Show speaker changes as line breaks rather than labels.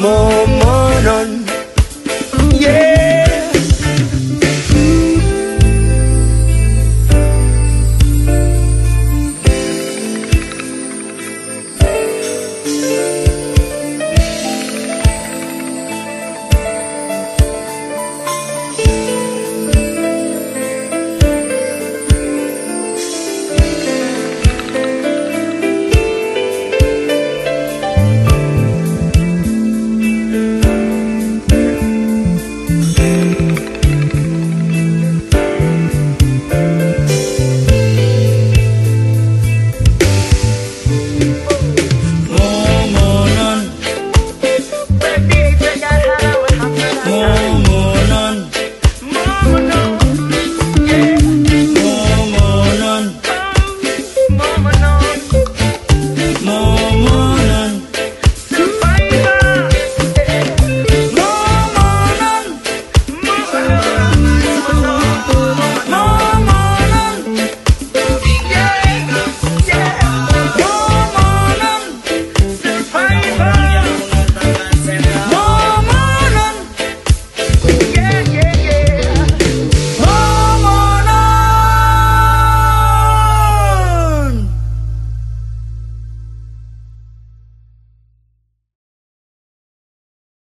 moment